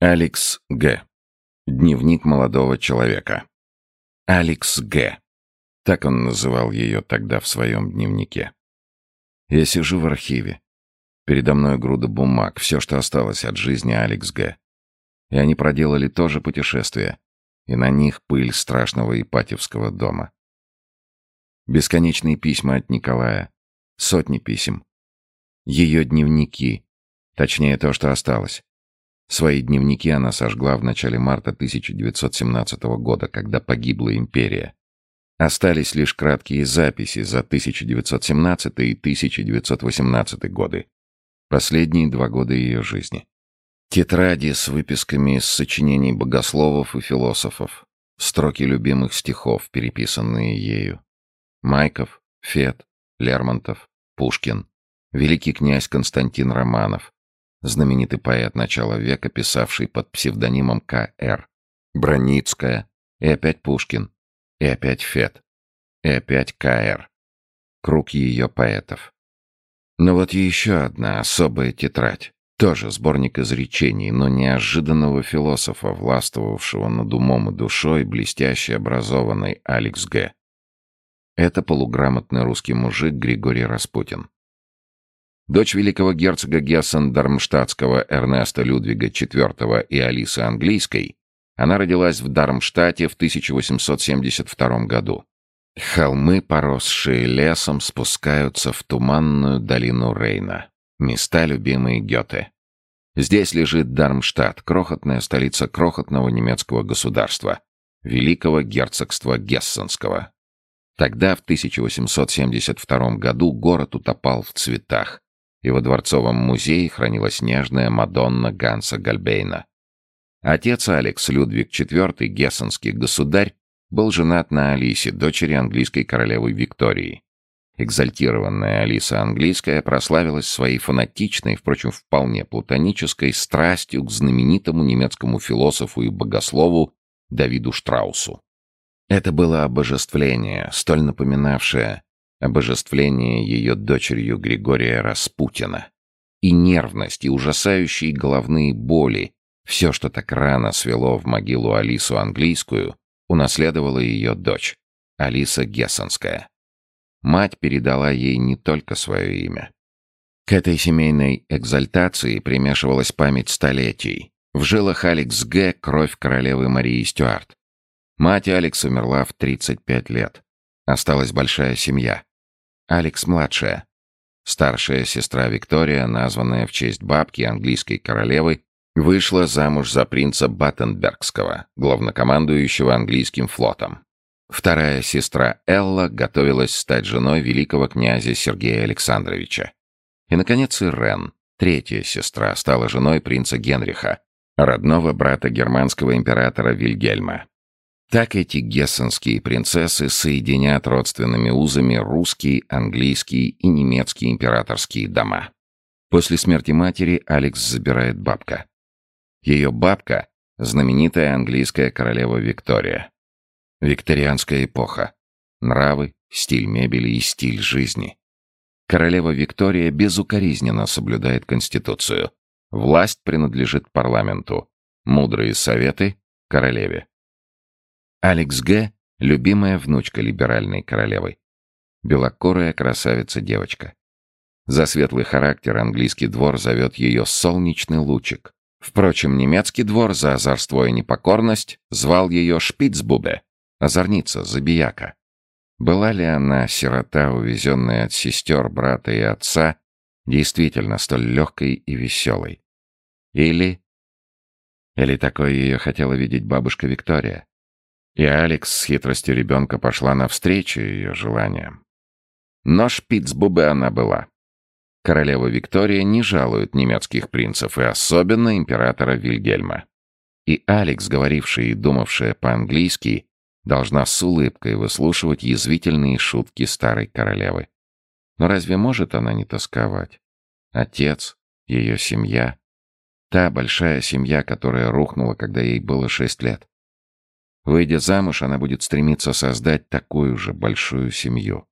Алекс Г. Дневник молодого человека. Алекс Г. Так он называл ее тогда в своем дневнике. Я сижу в архиве. Передо мной груда бумаг, все, что осталось от жизни Алекс Г. И они проделали то же путешествие, и на них пыль страшного Ипатьевского дома. Бесконечные письма от Николая, сотни писем. Ее дневники, точнее то, что осталось. Свои дневники она сожгла в начале марта 1917 года, когда погибла империя. Остались лишь краткие записи за 1917 и 1918 годы. Последние два года ее жизни. Тетради с выписками из сочинений богословов и философов. Строки любимых стихов, переписанные ею. Майков, Фет, Лермонтов, Пушкин, великий князь Константин Романов, знаменитый поэт начала века, писавший под псевдонимом К.Р. Броницкая, и опять Пушкин, и опять Фет, и опять К.Р. Круг ее поэтов. Но вот еще одна особая тетрадь. Тоже сборник изречений, но неожиданного философа, властвовавшего над умом и душой, блестяще образованный Алекс Г. Это полуграмотный русский мужик Григорий Распутин. Дочь великого герцога Гессен-Дармштадтского Эрнеста Людвига IV и Алисы Английской, она родилась в Дармштадте в 1872 году. Холмы, поросшие лесом, спускаются в туманную долину Рейна. Места, любимые Гёте. Здесь лежит Дармштадт, крохотная столица крохотного немецкого государства, великого герцогства Гессенского. Тогда, в 1872 году, город утопал в цветах, во Дворцовом музее хранилась нежная Мадонна Ганса Гальбейна. Отец Алекс Людвиг IV, гессенский государь, был женат на Алисе, дочери английской королевы Виктории. Экзальтированная Алиса Английская прославилась своей фанатичной, впрочем, вполне платонической страстью к знаменитому немецкому философу и богослову Давиду Штраусу. Это было обожествление, столь напоминавшее обожествление ее дочерью Григория Распутина. И нервность, и ужасающие головные боли, все, что так рано свело в могилу Алису английскую, унаследовала ее дочь, Алиса Гессенская. Мать передала ей не только свое имя. К этой семейной экзальтации примешивалась память столетий. В жилах Алекс Г. кровь королевы Марии Стюарт. Мать Алекс умерла в 35 лет. Осталась большая семья. Алекс младшая. Старшая сестра Виктория, названная в честь бабки английской королевы, вышла замуж за принца Баттенбергского, главнокомандующего английским флотом. Вторая сестра Элла готовилась стать женой великого князя Сергея Александровича. И, наконец, Ирен, третья сестра, стала женой принца Генриха, родного брата германского императора Вильгельма. Так эти гессенские принцессы соединят родственными узами русские, английские и немецкие императорские дома. После смерти матери Алекс забирает бабка. Ее бабка — знаменитая английская королева Виктория. Викторианская эпоха. Нравы, стиль мебели и стиль жизни. Королева Виктория безукоризненно соблюдает Конституцию. Власть принадлежит парламенту. Мудрые советы — королеве. Алекс Г. — любимая внучка либеральной королевы. Белокорая красавица-девочка. За светлый характер английский двор зовет ее «солнечный лучик». Впрочем, немецкий двор за озорство и непокорность звал ее Шпицбубе, озорница, забияка. Была ли она, сирота, увезенная от сестер, брата и отца, действительно столь легкой и веселой? Или... Или такое ее хотела видеть бабушка Виктория? И Алекс с хитростью ребенка пошла навстречу ее желаниям. Но шпицбубы она была. Королева Виктория не жалует немецких принцев и особенно императора Вильгельма. И Алекс, говорившая и думавшая по-английски, должна с улыбкой выслушивать язвительные шутки старой королевы. Но разве может она не тосковать? Отец, ее семья, та большая семья, которая рухнула, когда ей было шесть лет. Выйдя замуж, она будет стремиться создать такую же большую семью.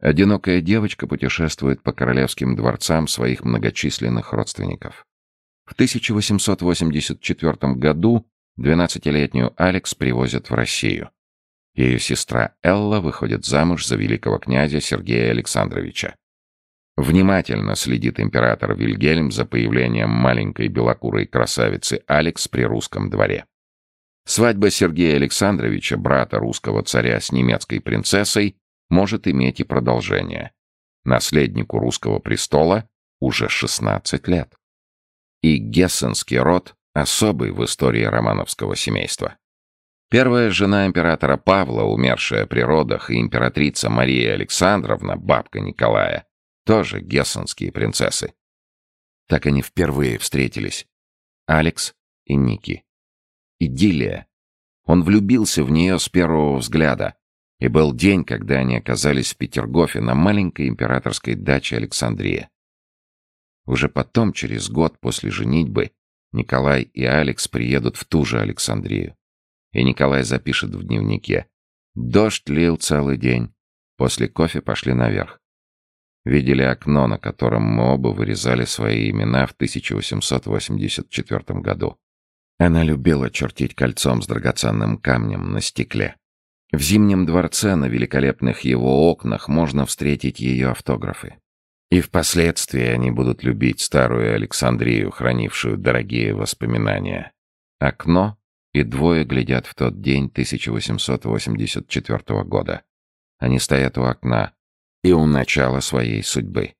Одинокая девочка путешествует по королевским дворцам своих многочисленных родственников. В 1884 году 12-летнюю Алекс привозят в Россию. Ее сестра Элла выходит замуж за великого князя Сергея Александровича. Внимательно следит император Вильгельм за появлением маленькой белокурой красавицы Алекс при русском дворе. Свадьба Сергея Александровича, брата русского царя с немецкой принцессой, может иметь и продолжение. Наследнику русского престола уже 16 лет. И гессенский род особый в истории романовского семейства. Первая жена императора Павла, умершая при родах, и императрица Мария Александровна, бабка Николая, тоже гессенские принцессы. Так они впервые встретились. Алекс и Ники. Идиллия. Он влюбился в нее с первого взгляда. И был день, когда они оказались в Петергофе на маленькой императорской даче Александрия. Уже потом, через год после женитьбы, Николай и Алекс приедут в ту же Александрию. И Николай запишет в дневнике. Дождь лил целый день. После кофе пошли наверх. Видели окно, на котором мы оба вырезали свои имена в 1884 году. Она любила чертить кольцом с драгоценным камнем на стекле. В Зимнем дворце на великолепных его окнах можно встретить ее автографы. И впоследствии они будут любить старую Александрию, хранившую дорогие воспоминания. Окно и двое глядят в тот день 1884 года. Они стоят у окна и у начала своей судьбы.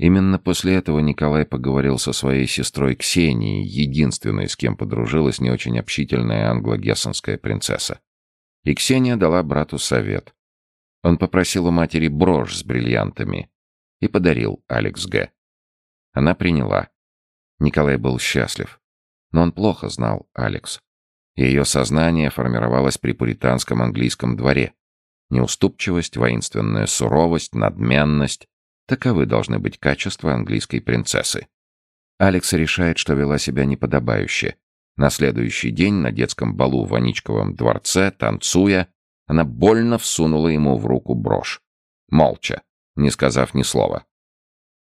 Именно после этого Николай поговорил со своей сестрой Ксенией, единственной, с кем подружилась не очень общительная англо-гессенская принцесса. И Ксения дала брату совет. Он попросил у матери брошь с бриллиантами, и подарил Алекс Г. Она приняла. Николай был счастлив. Но он плохо знал Алекс. Ее сознание формировалось при пуританском английском дворе. Неуступчивость, воинственная суровость, надменность — таковы должны быть качества английской принцессы. Алекс решает, что вела себя неподобающе. На следующий день на детском балу в Аничковом дворце, танцуя, она больно всунула ему в руку брошь. Молча не сказав ни слова.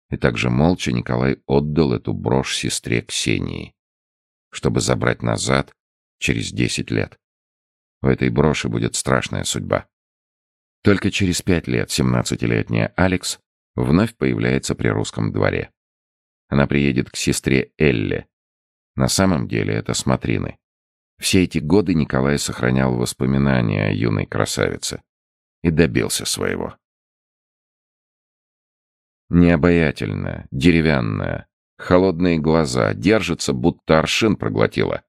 И также молча Николай отдал эту брошь сестре Ксении, чтобы забрать назад через десять лет. У этой броши будет страшная судьба. Только через пять лет семнадцатилетняя Алекс вновь появляется при русском дворе. Она приедет к сестре Элле. На самом деле это смотрины. Все эти годы Николай сохранял воспоминания о юной красавице и добился своего. Необаятельная, деревянная, холодные глаза, держится, будто аршин проглотила.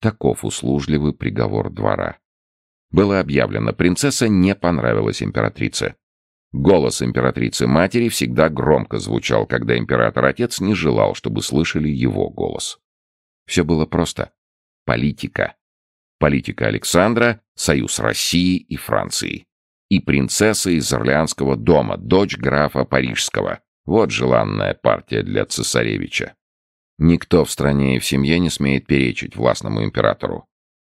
Таков услужливый приговор двора. Было объявлено, принцесса не понравилась императрице. Голос императрицы-матери всегда громко звучал, когда император-отец не желал, чтобы слышали его голос. Все было просто. Политика. Политика Александра, союз России и Франции и принцесса из Орлеанского дома, дочь графа Парижского. Вот желанная партия для цесаревича. Никто в стране и в семье не смеет перечить властному императору.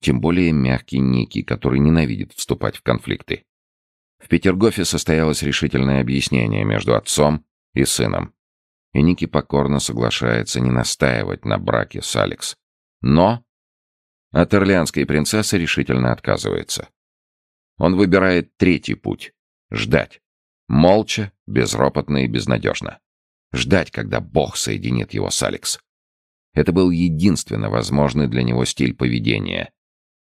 Тем более мягкий Ники, который ненавидит вступать в конфликты. В Петергофе состоялось решительное объяснение между отцом и сыном. И Ники покорно соглашается не настаивать на браке с Алекс. Но от ирландской принцессы решительно отказывается. Он выбирает третий путь — ждать. Молча, безропотно и безнадежно. Ждать, когда Бог соединит его с Алекс. Это был единственно возможный для него стиль поведения.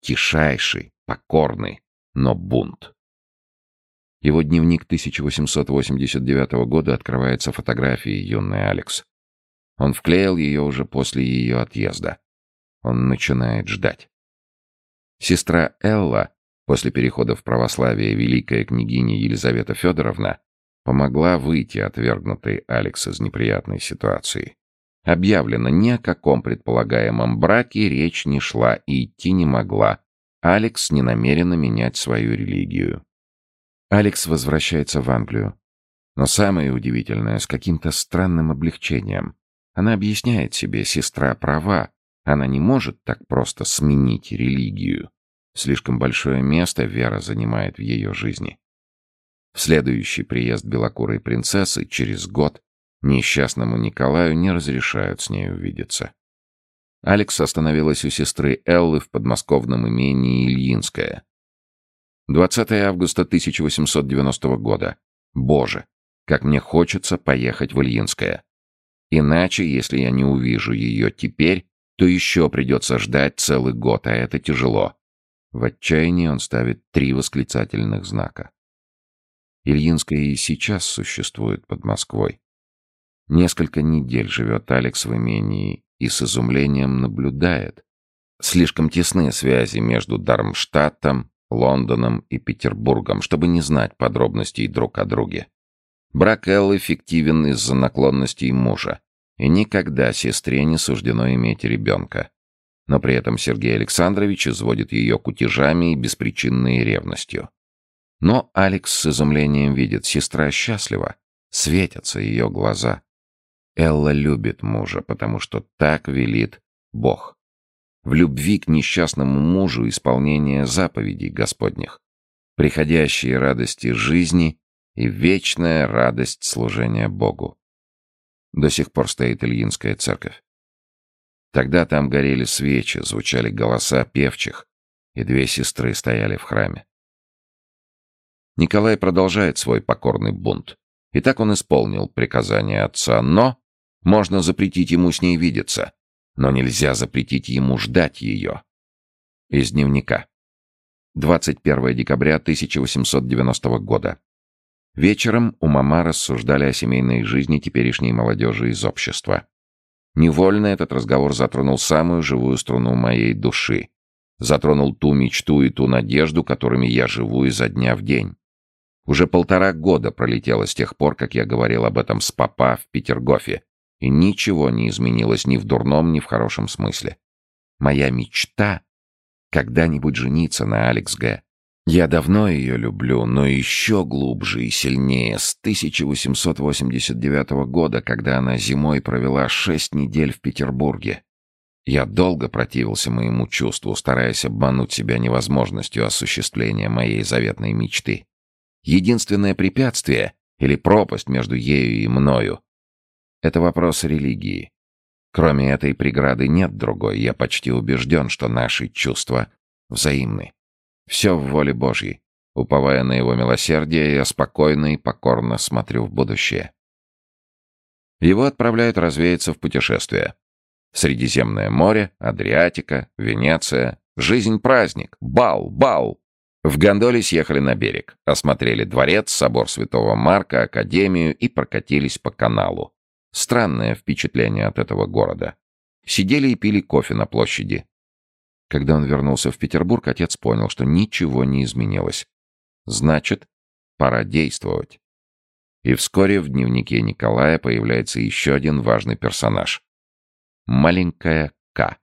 Тишайший, покорный, но бунт. Его дневник 1889 года открывается фотографией юной Алекс. Он вклеил ее уже после ее отъезда. Он начинает ждать. Сестра Элла После перехода в православие великая княгиня Елизавета Федоровна помогла выйти отвергнутой Алекс из неприятной ситуации. Объявлено ни о каком предполагаемом браке речь не шла и идти не могла. Алекс не намерена менять свою религию. Алекс возвращается в Англию. Но самое удивительное, с каким-то странным облегчением. Она объясняет себе, сестра права, она не может так просто сменить религию. Слишком большое место Вера занимает в ее жизни. В следующий приезд белокурой принцессы через год несчастному Николаю не разрешают с ней увидеться. Алекс остановилась у сестры Эллы в подмосковном имении Ильинская. 20 августа 1890 года. Боже, как мне хочется поехать в Ильинское. Иначе, если я не увижу ее теперь, то еще придется ждать целый год, а это тяжело. В отчаянии он ставит три восклицательных знака. Ильинская и сейчас существует под Москвой. Несколько недель живет Алекс в имении и с изумлением наблюдает. Слишком тесные связи между Дармштадтом, Лондоном и Петербургом, чтобы не знать подробностей друг о друге. Брак Эллы фиктивен из-за наклонностей мужа, и никогда сестре не суждено иметь ребенка. Но при этом Сергей Александрович изводит ее кутежами и беспричинной ревностью. Но Алекс с изумлением видит, сестра счастлива, светятся ее глаза. Элла любит мужа, потому что так велит Бог. В любви к несчастному мужу исполнение заповедей Господних, приходящие радости жизни и вечная радость служения Богу. До сих пор стоит Ильинская церковь. Тогда там горели свечи, звучали голоса певчих, и две сестры стояли в храме. Николай продолжает свой покорный бунт. И так он исполнил приказание отца, но можно запретить ему с ней видеться, но нельзя запретить ему ждать ее. Из дневника. 21 декабря 1890 года. Вечером у мама рассуждали о семейной жизни теперешней молодежи из общества. Невольно этот разговор затронул самую живую струну моей души. Затронул ту мечту и ту надежду, которыми я живу изо дня в день. Уже полтора года пролетело с тех пор, как я говорил об этом с папа в Петергофе, и ничего не изменилось ни в дурном, ни в хорошем смысле. Моя мечта — когда-нибудь жениться на Алекс Г. Я давно ее люблю, но еще глубже и сильнее с 1889 года, когда она зимой провела шесть недель в Петербурге. Я долго противился моему чувству, стараясь обмануть себя невозможностью осуществления моей заветной мечты. Единственное препятствие или пропасть между ею и мною это вопрос религии. Кроме этой преграды нет другой. Я почти убежден, что наши чувства взаимны. Все в воле Божьей. Уповая на его милосердие, я спокойно и покорно смотрю в будущее. Его отправляют развеяться в путешествие. Средиземное море, Адриатика, Венеция. Жизнь праздник. Бал, бал. В гондоле съехали на берег, осмотрели дворец, собор Святого Марка, академию и прокатились по каналу. Странное впечатление от этого города. Сидели и пили кофе на площади. Когда он вернулся в Петербург, отец понял, что ничего не изменилось. Значит, пора действовать. И вскоре в дневнике Николая появляется еще один важный персонаж. Маленькая К.